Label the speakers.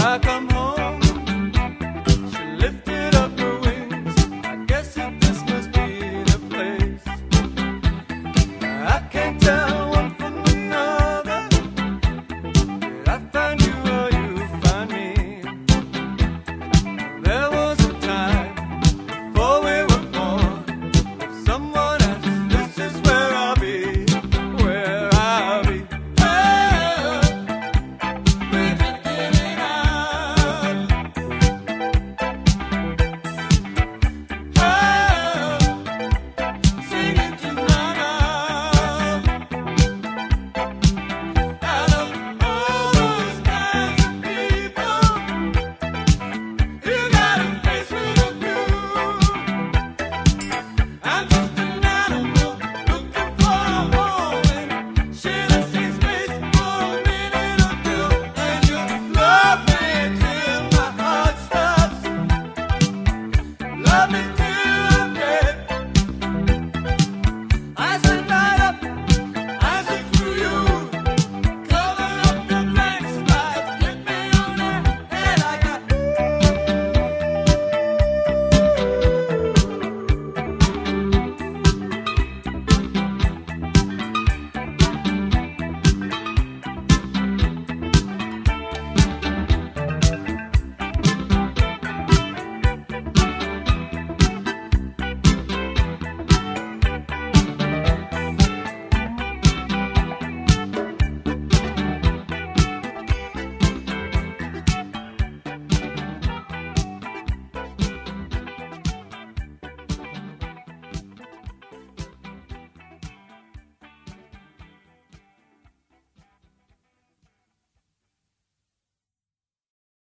Speaker 1: I can't tell